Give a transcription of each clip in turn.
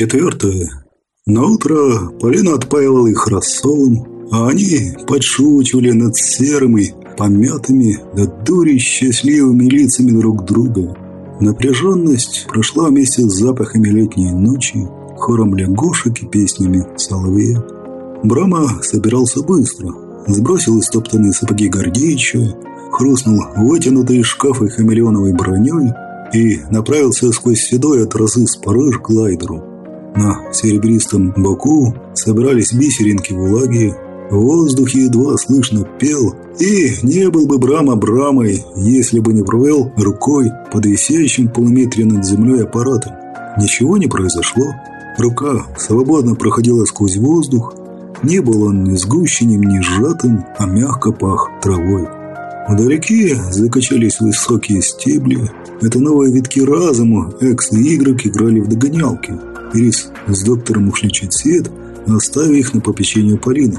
Четвертое. На утро Полина отпаивала их рассолом, а они подшучивали над серыми, помятыми, да дури счастливыми лицами друг друга. Напряженность прошла вместе с запахами летней ночи, хором лягушек и песнями соловья. Брама собирался быстро. Сбросил истоптанные сапоги Гордеича, хрустнул вытянутые шкафы хамелеоновой броней и направился сквозь седой от разы спарыш к глайдеру. На серебристом боку собрались бисеринки влаги, в воздухе едва слышно пел, и не был бы Брама Брамой, если бы не провел рукой под висящим полуметре над землей аппаратом. Ничего не произошло. Рука свободно проходила сквозь воздух. Не был он ни сгущенным, ни сжатым, а мягко пах травой. Вдалеке закачались высокие стебли. Это новые витки разума, Экс и Y играли в догонялки. Рис с доктором ушли чуть свет, оставив их на попечение Полины.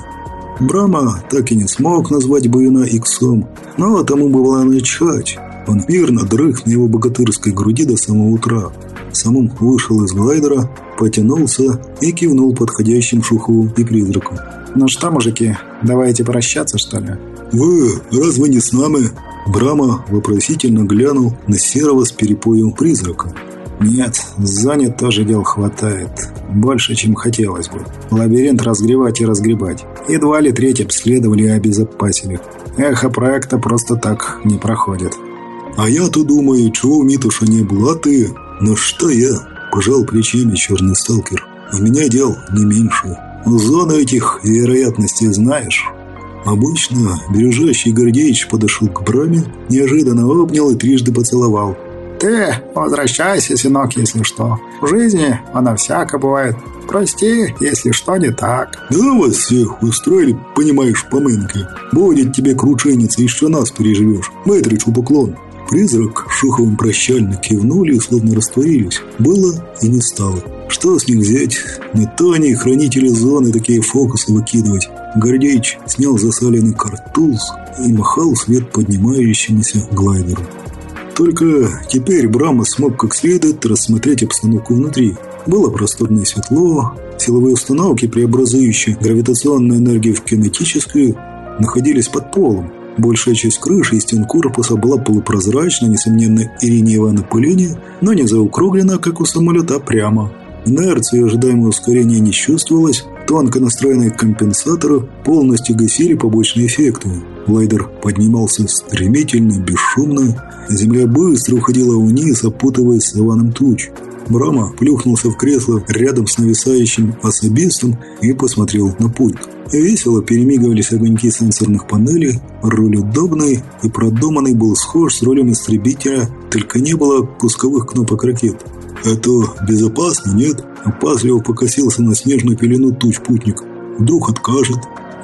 Брама так и не смог назвать Баюна иксом, но тому было начать. Он мирно дрых на его богатырской груди до самого утра. Самым вышел из глайдера, потянулся и кивнул подходящим шуху и призраку. «Ну что, мужики, давайте прощаться, что ли?» «Вы разве не с нами?» Брама вопросительно глянул на серого с перепоем призрака. Нет, занят тоже дел хватает. Больше, чем хотелось бы. Лабиринт разгребать и разгребать. Едва ли треть обследовали и обезопасили. Эхо проекта просто так не проходит. А я-то думаю, чего у Митуша не было, а ты? Ну что я? Пожал плечами черный сталкер. У меня дел не меньше. Зону этих вероятностей знаешь? Обычно бережащий Гордеич подошел к Браме, неожиданно обнял и трижды поцеловал. Ты возвращайся, сынок, если что. В жизни она всяко бывает. Прости, если что не так. Да вас всех устроили, понимаешь, помынки. Будет тебе крученица, еще нас переживешь. Мэтричу поклон. Призрак Шуховым прощально кивнули и словно растворились. Было и не стало. Что с них взять? Не то они, хранители зоны, такие фокусы выкидывать. Гордеич снял засаленный картуз и махал свет поднимающемуся глайдеру. Только теперь Брама смог как следует рассмотреть обстановку внутри. Было просторно и светло. Силовые установки, преобразующие гравитационную энергию в кинетическую, находились под полом. Большая часть крыши и стен корпуса была полупрозрачна, несомненно, иринеевое напыление, но не заукруглена, как у самолета, а прямо. Инерции и ожидаемое ускорение не чувствовалось, тонко настроенные компенсаторы полностью гасили побочные эффекты. Лайдер поднимался стремительно, бесшумно, земля быстро уходила вниз, опутываясь саваном туч. Брама плюхнулся в кресло рядом с нависающим особистом и посмотрел на пульт. Весело перемигивались огоньки сенсорных панелей, руль удобный и продуманный был схож с рулем истребителя, только не было пусковых кнопок ракет. «Это безопасно, нет?» Опасливо покосился на снежную пелену туч путник. «Вдруг откажет?»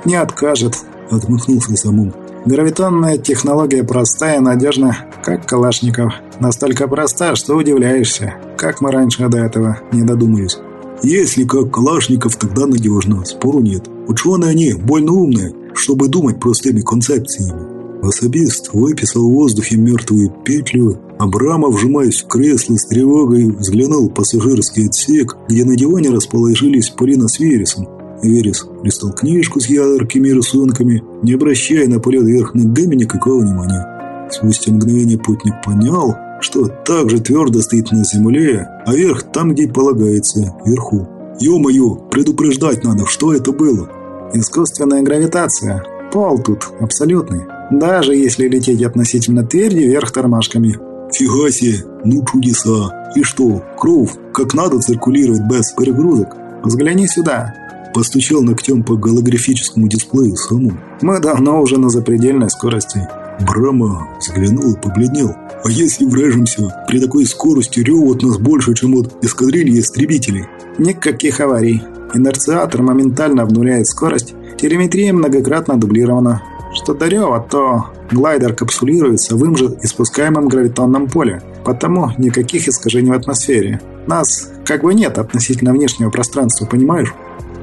«Не откажет», — отмахнулся самум. «Гравитонная технология простая и надежна, как Калашников. Настолько проста, что удивляешься. Как мы раньше до этого не додумались». «Если как Калашников, тогда надежно, спору нет. Ученые они больно умные, чтобы думать простыми концепциями». Особист выписал в воздухе мертвую петлю. Абрамов, вжимаясь в кресло с тревогой, взглянул в пассажирский отсек, где на диване расположились Полина с Вересом. Верес листал книжку с яркими рисунками, не обращая на полет вверх ногами никакого внимания. Спустя мгновение путник понял, что так же твердо стоит на земле, а верх там, где полагается, вверху. «Ё-моё, предупреждать надо, что это было?» «Искусственная гравитация. Пол тут абсолютный. Даже если лететь относительно тверди вверх тормашками». «Фига себе, ну чудеса! И что, кровь как надо циркулирует без перегрузок?» «Взгляни сюда!» Постучал ногтем по голографическому дисплею саму. «Мы давно уже на запредельной скорости». Брама взглянул и побледнел. «А если врежемся? При такой скорости рев от нас больше, чем от эскадрильи истребителей». «Никаких аварий. Инерциатор моментально обнуляет скорость. Телеметрия многократно дублирована. Что до рева, то глайдер капсулируется в им же испускаемом гравитонном поле. Потому никаких искажений в атмосфере. Нас как бы нет относительно внешнего пространства, понимаешь?»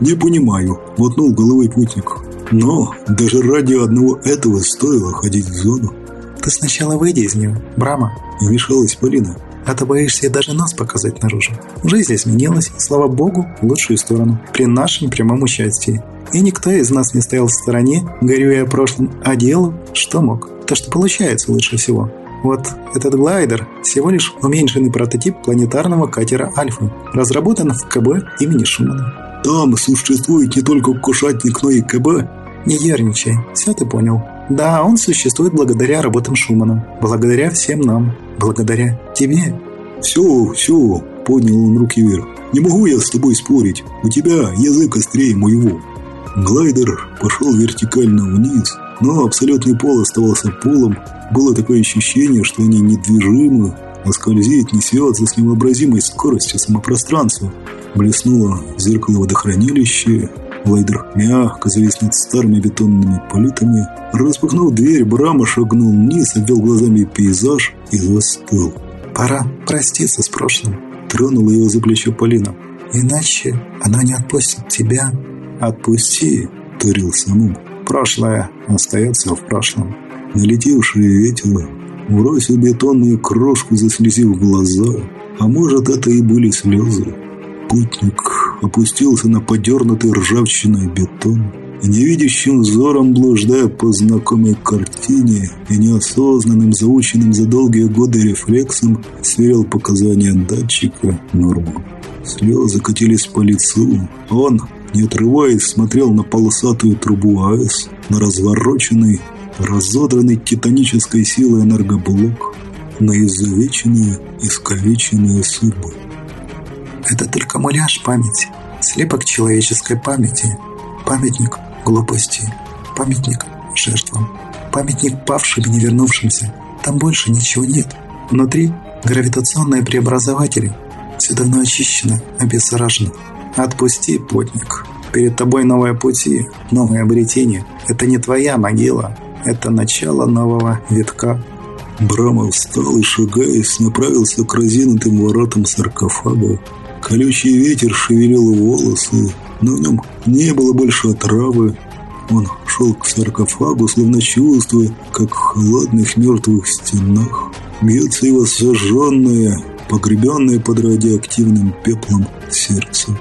«Не понимаю», — мотнул головой путник. «Но даже ради одного этого стоило ходить в зону». «Ты сначала выйди из нее, Брама», — вмешалась Полина. а то боишься даже нос показать наружу. Жизнь изменилась, слава богу, в лучшую сторону, при нашем прямом участии. И никто из нас не стоял в стороне, горюя о прошлом, а делал, что мог. То, что получается лучше всего. Вот этот глайдер – всего лишь уменьшенный прототип планетарного катера «Альфа», разработан в КБ имени Шумана. Там существует не только кушатник, но и КБ. Не ерничай, все ты понял. Да, он существует благодаря работам Шумана, благодаря всем нам, благодаря тебе. Все, все, поднял он руки вверх. Не могу я с тобой спорить, у тебя язык острее моего. Глайдер пошел вертикально вниз, но абсолютный пол оставался полом. Было такое ощущение, что они недвижимы, а скользит, несется с невообразимой скоростью самопространства. Блеснуло зеркало водохранилища, Глайдер мягко завис над старыми бетонными политами. Распахнув дверь, Брама шагнул вниз, обвел глазами пейзаж и застыл. «Пора проститься с прошлым», — тронула его за плечо Полина. «Иначе она не отпустит тебя». «Отпусти», — турил самому. «Прошлое остается в прошлом». Налетевший ветер бросил бетонную крошку, заслезив глаза. А может, это и были слезы. Путник опустился на подернутый ржавчиной бетон и невидящим взором, блуждая по знакомой картине и неосознанным, заученным за долгие годы рефлексом, сверил показания датчика норму. Слезы катились по лицу. Он, не отрываясь, смотрел на полосатую трубу АЭС, на развороченный, разодранный титанической силой энергоблок, на изувеченные, искалеченные судьбы. Это только муляж памяти, слепок человеческой памяти, памятник глупости, памятник жертвам, памятник павшим и не вернувшимся. Там больше ничего нет. Внутри гравитационные преобразователи. Все давно очищено, обеззаражено. Отпусти, плотник. Перед тобой новые пути, новое обретение. Это не твоя могила, это начало нового витка. Брама встал и, шагаясь, направился к разинутым воротам саркофага, Колючий ветер шевелил волосы, но в нем не было больше отравы. Он шел к саркофагу, словно чувствуя, как в холодных мертвых стенах бьется его сожженное, погребенное под радиоактивным пеплом сердце.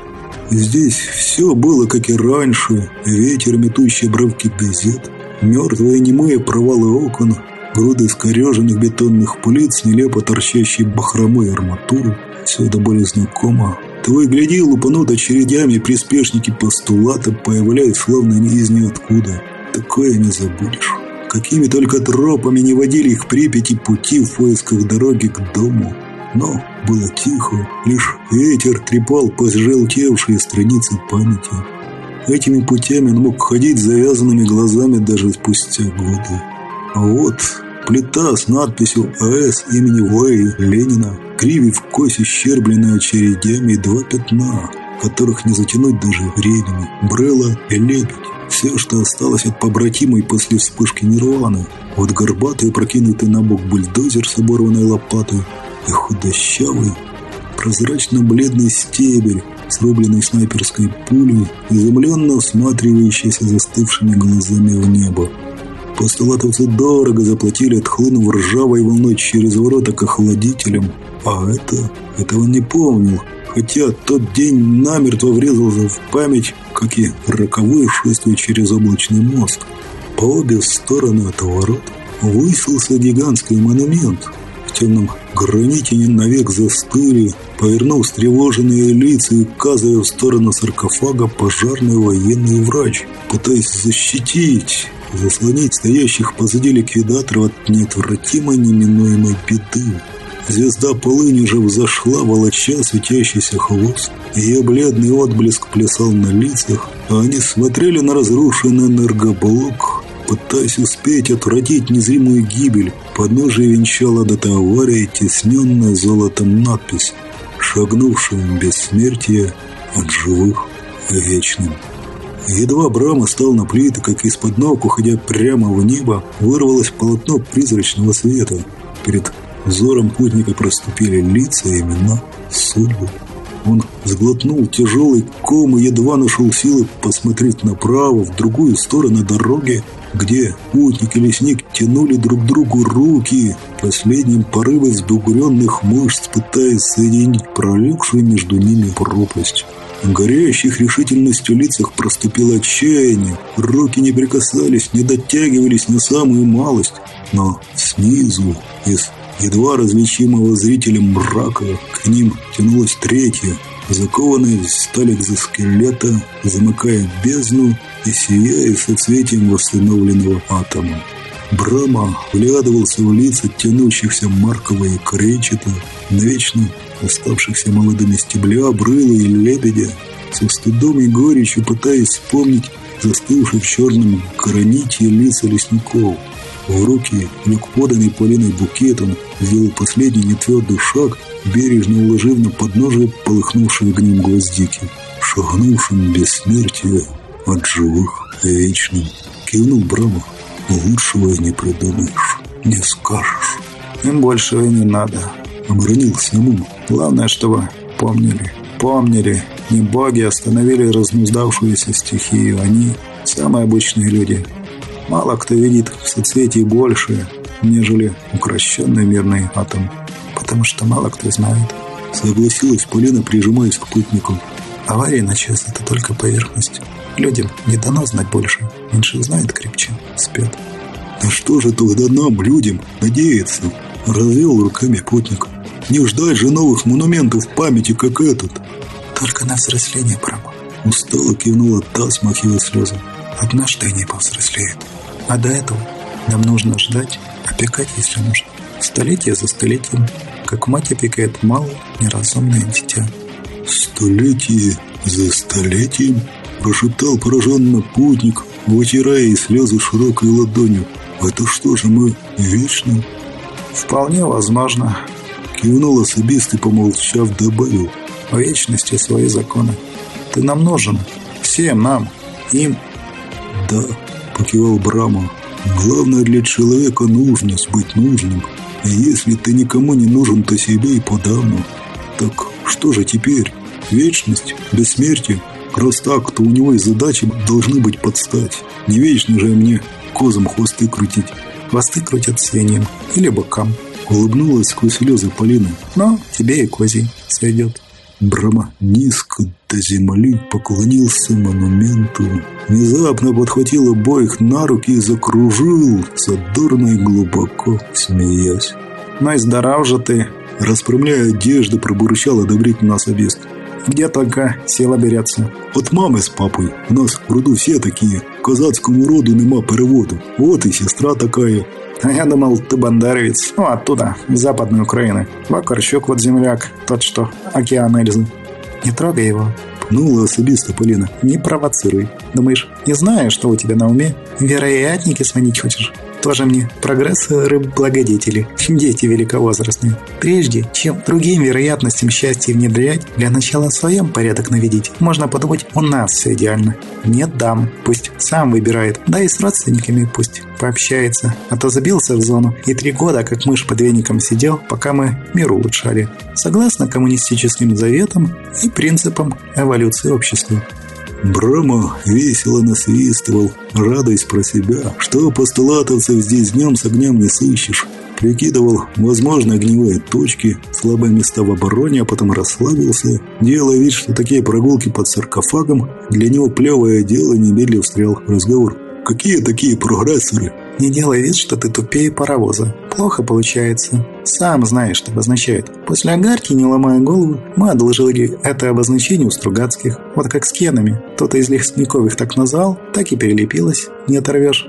Здесь все было, как и раньше. Ветер, метущий обрывки газет, мертвые немые провалы окон, груды скореженных бетонных плит нелепо торчащей бахромой арматуры – все это более знакомо. Твой гляди, лупанут очередями приспешники постулата, появляясь словно из ниоткуда. Такое не забудешь. Какими только тропами не водили их Припяти пути в поисках дороги к дому. Но было тихо, лишь ветер трепал пожелтевшие страницы памяти. Этими путями он мог ходить завязанными глазами даже спустя годы. А вот плита с надписью «АЭС» имени Вэй Ленина кривив кость, исчербленная очередями, и два пятна, которых не затянуть даже времени, Брелла и Лебедь. Все, что осталось от побратимой после вспышки Нирваны. Вот горбатый, прокинутый на бок бульдозер с оборванной лопатой и худощавый, прозрачно-бледный стебель, срубленный снайперской пулей, изумленно всматривающийся застывшими глазами в небо. Постулатовцы дорого заплатили, отхлынув ржавой волной через ворота к охладителям, а это... этого он не помнил, хотя тот день намертво врезался в память, как и роковое шествие через облачный мост. По обе стороны от ворот высился гигантский монумент. В темном граните навек застыли, повернув встревоженные лица и указывая в сторону саркофага пожарный военный врач, пытаясь защитить заслонить стоящих позади ликвидаторов от неотвратимой неминуемой беды. Звезда полыни уже взошла, волоча светящийся хвост. Ее бледный отблеск плясал на лицах, а они смотрели на разрушенный энергоблок, пытаясь успеть отвратить незримую гибель. Подножие венчала до авария, тесненная золотом надпись «Шагнувшим бессмертие от живых вечным». Едва Брама стал на плиты, как из-под ног, уходя прямо в небо, вырвалось полотно призрачного света. Перед взором путника проступили лица, имена, судьбы. Он сглотнул тяжелый ком и едва нашел силы посмотреть направо, в другую сторону дороги. где путник и лесник тянули друг другу руки, последним порывом сбугуренных мышц пытаясь соединить пролегшую между ними пропасть. В горящих решительностью лицах проступило отчаяние. Руки не прикасались, не дотягивались на самую малость. Но снизу, из едва различимого зрителем мрака, к ним тянулась третья, закованная в сталь экзоскелета, замыкая бездну и сияя соцветием восстановленного атома. Брама вглядывался в лица тянущихся Маркова и Кречета, навечно оставшихся молодыми стебля, брыла и лебедя, со стыдом и горечью пытаясь вспомнить застывших в черном граните лица лесников. В руки, лег поданный Полиной букет, он сделал последний нетвердый шаг, бережно уложив на подножие полыхнувшие огнем гвоздики, шагнувшим бессмертие от живых вечным. Кивнул Брама. Лучшего не придумаешь, не скажешь. Им большего и не надо. Оборонил Самум. Главное, чтобы помнили. Помнили. Не боги остановили разнуздавшуюся стихию. Они самые обычные люди. Мало кто видит в соцветии большее, нежели укращенный мирный атом. Потому что мало кто знает. Согласилась Полина, прижимаясь к путнику. Аварии на час – это только поверхность. Людям не дано знать больше. Меньше знает, крепче спят. На что же тогда нам, людям, надеяться? Развел руками путник. Не ждать же новых монументов памяти, как этот. Только на взросление, Брама. Устало кивнула та, смахивая слезы. Однажды они повзрослеют. А до этого нам нужно ждать, опекать, если нужно. Столетие за столетием, как мать опекает малое, неразумное дитя. Столетие за столетием? Прошептал пораженно путник, вытирая слезы широкой ладонью. Это что же мы вечно? Вполне возможно. Кивнул особист и, помолчав, добавил. В вечности свои законы. Ты нам нужен. Всем нам. Им. Да, покивал Брама. Главное для человека нужность быть нужным. И если ты никому не нужен, то себе и подавно. Так что же теперь? Вечность? Бессмертие? Раз так, то у него и задачи должны быть подстать. Не вечно же мне козам хвосты крутить. Хвосты крутят свиньям или бокам. Улыбнулась сквозь слезы Полина. Но тебе и козий сойдет. Брама низко до земли поклонился монументу. Внезапно подхватил обоих на руки и закружил, задорно и глубоко смеясь. «Ну и здоров же ты!» Расправляя одежду, пробурчал одобрительно особист. Где только сила берется. От мами з папою. У нас в роду все такие. Казацкому роду нема переводу. Вот и сестра такая. А я думал, ты бандеровец. Ну, оттуда, из Западной Украины. Вакарщук вот земляк, тот, что океан Эльзы. Не трогай его. Пнула особисто Полина. Не провоцируй. Думаешь, не знаю, что у тебя на уме? Вероятники сманить хочешь? Тоже мне прогрессоры-благодетели, дети великовозрастные. Прежде, чем другим вероятностям счастья внедрять, для начала в своем порядок наведить. Можно подумать, у нас все идеально. Нет дам, пусть сам выбирает, да и с родственниками пусть пообщается. А то забился в зону и три года, как мышь под веником сидел, пока мы мир улучшали. Согласно коммунистическим заветам и принципам эволюции общества. Брама весело насвистывал, радуясь про себя, что постулатовцев здесь днем с огнем не сыщешь. Прикидывал возможно огневые точки, слабые места в обороне, а потом расслабился, делая вид, что такие прогулки под саркофагом для него плевое дело, немедленно встрял в разговор. «Какие такие прогрессоры?» Не делай вид, что ты тупее паровоза. Плохо получается. Сам знаешь, что обозначает. После огарки, не ломая голову, мы одолжили это обозначение у Стругацких. Вот как с кенами. Кто-то из Лесниковых так назвал, так и перелепилось. Не оторвешь.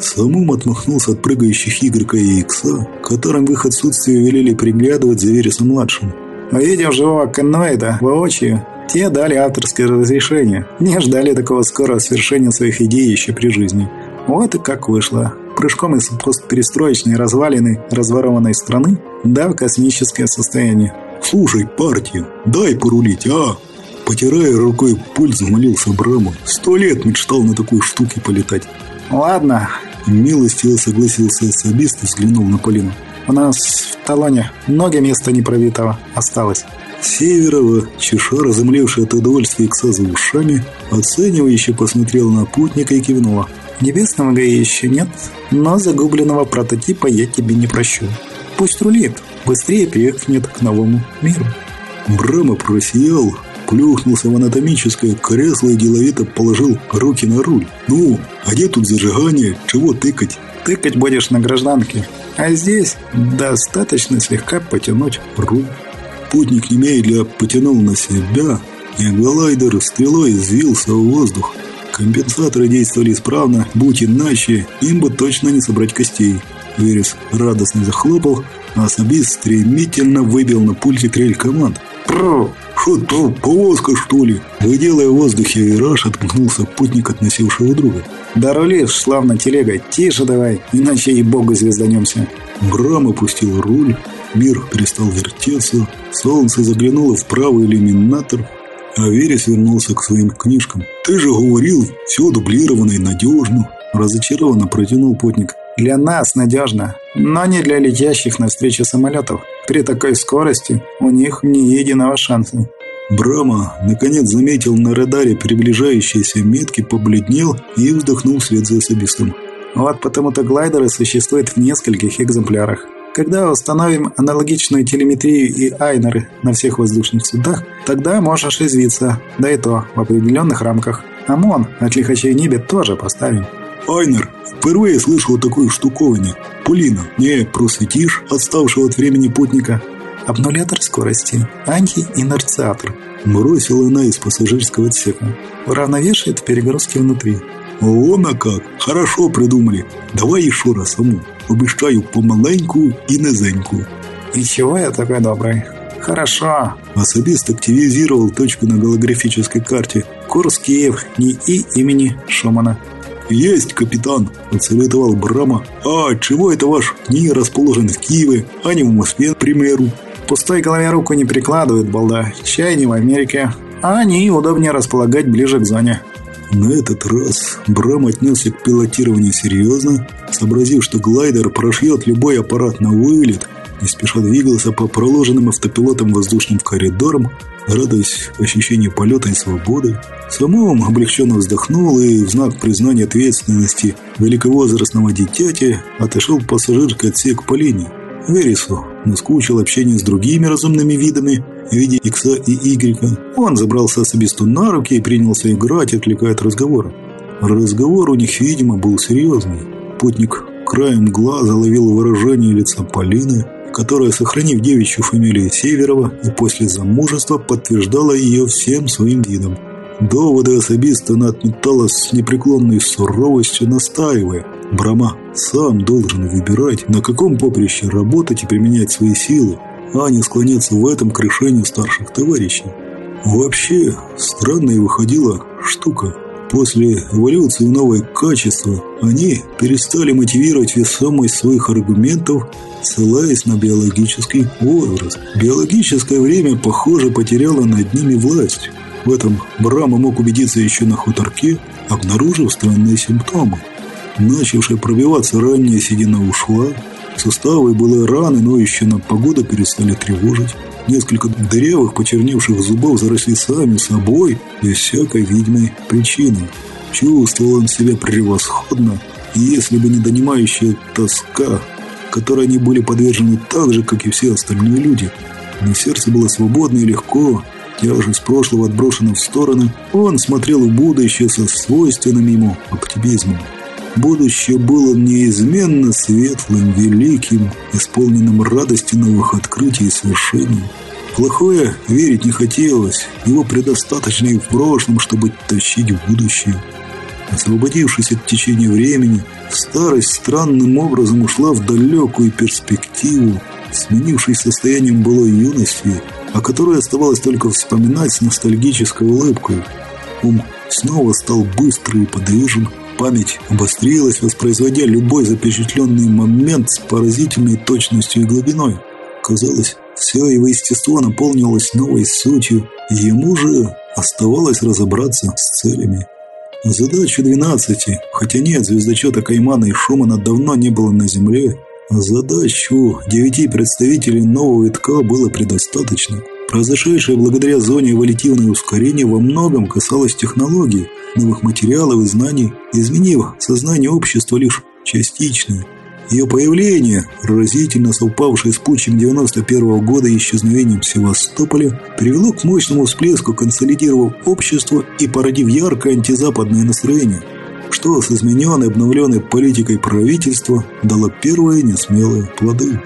Самум отмахнулся от прыгающих Игорька и Икса, которым в их отсутствие велели приглядывать за Вересом-младшим. Увидев живого каноида воочию, те дали авторское разрешение. Не ждали такого скорого свершения своих идей еще при жизни. Вот и как вышло. Прыжком из постперестроечной развалины разворованной страны да в космическое состояние. «Слушай, партия, дай порулить, а?» Потирая рукой пульс, молился Браму. Сто лет мечтал на такой штуке полетать. «Ладно». Милостиво согласился особист и взглянул на Полину. «У нас в талоне много места непробитого осталось». Северова, чеша, разомлевшая от удовольствия Икса за ушами, оценивающе посмотрела на путника и кивнула. Небесного ГАИ еще нет, но загубленного прототипа я тебе не прощу. Пусть рулит, быстрее привыкнет к новому миру. Брама просиял, плюхнулся в анатомическое кресло и деловито положил руки на руль. «Ну, а где тут зажигание? Чего тыкать?» «Тыкать будешь на гражданке, а здесь достаточно слегка потянуть руль». Путник немедля потянул на себя, и глайдер стрелой взвился в воздух. Компенсаторы действовали исправно, будь иначе, им бы точно не собрать костей. Верес радостно захлопал, а особист стремительно выбил на пульте трель команд. «Пру! Шо то, повозка, что ли?» Выделая в воздухе вираж, отгнулся путник от носившего друга. «Да рулишь, славно телега, тише давай, иначе и богу звезданемся». Брам опустил руль, мир перестал вертеться, солнце заглянуло в правый иллюминатор, а Верес вернулся к своим книжкам. «Ты же говорил, все дублировано и надежно!» Разочарованно протянул путник. «Для нас надежно, но не для летящих навстречу самолетов. При такой скорости у них ни единого шанса». Брама, наконец, заметил на радаре приближающиеся метки, побледнел и вздохнул вслед за особистом. «Вот потому-то глайдеры существуют в нескольких экземплярах. Когда установим аналогичную телеметрию и айнеры на всех воздушных судах, тогда можешь извиться, да и то в определенных рамках. ОМОН от лихачей небе тоже поставим. Айнер, впервые слышал о такой штуковине. Полина, не просветишь отставшего от времени путника? Обнулятор скорости, антиинерциатор. Бросила она из пассажирского отсека. Уравновешивает перегрузки внутри. Вон а как! Хорошо придумали. Давай еще раз саму. Обещаю помаленьку и низеньку. И чего я такой добрый? Хорошо. Особист активизировал точку на голографической карте. Курс Киев, не и имени Шумана. «Есть, капитан!» – отсоветовал Брама. «А чего это ваш НИИ расположен в Киеве, а не в Москве, к примеру?» «Пустой голове руку не прикладывает, балда. Чай не в Америке. А они удобнее располагать ближе к зоне». На этот раз Брам отнесся к пилотированию серьезно, сообразив, что глайдер прошьет любой аппарат на вылет, не спеша двигался по проложенным автопилотом воздушным коридорам, радуясь ощущению полета и свободы. Самом облегченно вздохнул и в знак признания ответственности великовозрастного дитяти отошел пассажирский отсек по линии. Вересу наскучил общение с другими разумными видами в виде Икса и Игрека. Он забрался особисту на руки и принялся играть, отвлекая от разговора. Разговор у них, видимо, был серьезный. Путник краем глаза ловил выражение лица Полины, которая, сохранив девичью фамилию Северова и после замужества, подтверждала ее всем своим видом. Доводы особиста она отметала с непреклонной суровостью, настаивая. Брама сам должен выбирать, на каком поприще работать и применять свои силы, а не склоняться в этом к решению старших товарищей. Вообще, странная выходила штука. После эволюции новое качество они перестали мотивировать весомость своих аргументов, ссылаясь на биологический возраст. Биологическое время, похоже, потеряло над ними власть. В этом Брама мог убедиться еще на хуторке, обнаружив странные симптомы. Начавшая пробиваться ранняя седина ушла, суставы были раны, но еще на погода перестали тревожить. Несколько дырявых, почерневших зубов заросли сами собой, без всякой видимой причины. Чувствовал он себя превосходно, и если бы не донимающая тоска, которой они были подвержены так же, как и все остальные люди, но сердце было свободно и легко, Тяжесть прошлого отброшена в сторону, он смотрел в будущее со свойственным ему оптимизмом. Будущее было неизменно светлым, великим, исполненным радости новых открытий и свершений. Плохое верить не хотелось, его предостаточно и в прошлом, чтобы тащить в будущее. Освободившись от течения времени, старость странным образом ушла в далекую перспективу, сменившись состоянием былой юности – о которой оставалось только вспоминать с ностальгической улыбкой. Ум снова стал быстрый и подвижен, память обострилась, воспроизводя любой запечатленный момент с поразительной точностью и глубиной. Казалось, все его естество наполнилось новой сутью, и ему же оставалось разобраться с целями. Задачу 12, хотя нет, звездочета Каймана и Шумана давно не было на Земле, Задач у девяти представителей нового витка было предостаточно. Произошедшее благодаря зоне эволютивное ускорение во многом касалось технологий, новых материалов и знаний, изменив сознание общества лишь частично. Ее появление, разительно совпавшее с путчем 91 -го года и исчезновением Севастополя, привело к мощному всплеску, консолидировав общество и породив яркое антизападное настроение, что с измененной обновленной политикой правительства дало первые несмелые плоды.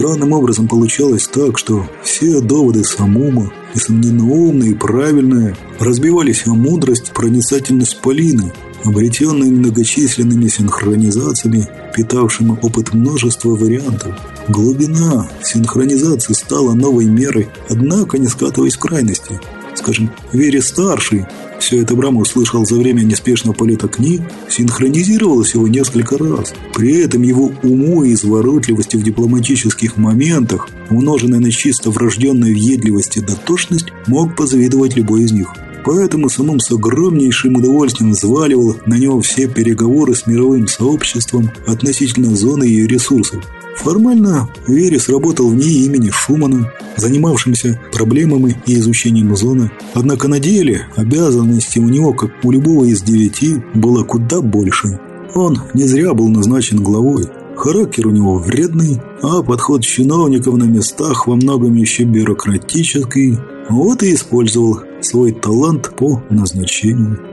Странным образом получалось так, что все доводы самума, несомненно умные и правильные, разбивались о мудрость, проницательность Полины, обретенные многочисленными синхронизациями, питавшими опыт множества вариантов. Глубина синхронизации стала новой мерой, однако не скатываясь в крайности. Скажем, Вере старший, все это Брама услышал за время неспешного полета книг, синхронизировалось его несколько раз. При этом его уму и изворотливости в дипломатических моментах, умноженная на чисто врожденную въедливость и дотошность, мог позавидовать любой из них. Поэтому самым с огромнейшим удовольствием взваливал на него все переговоры с мировым сообществом относительно зоны и ресурсов. Формально Верес работал вне имени Шумана, занимавшимся проблемами и изучением зоны. Однако на деле обязанностей у него, как у любого из девяти, было куда больше. Он не зря был назначен главой. Характер у него вредный, а подход чиновников на местах во многом еще бюрократический. Вот и использовал свой талант по назначению.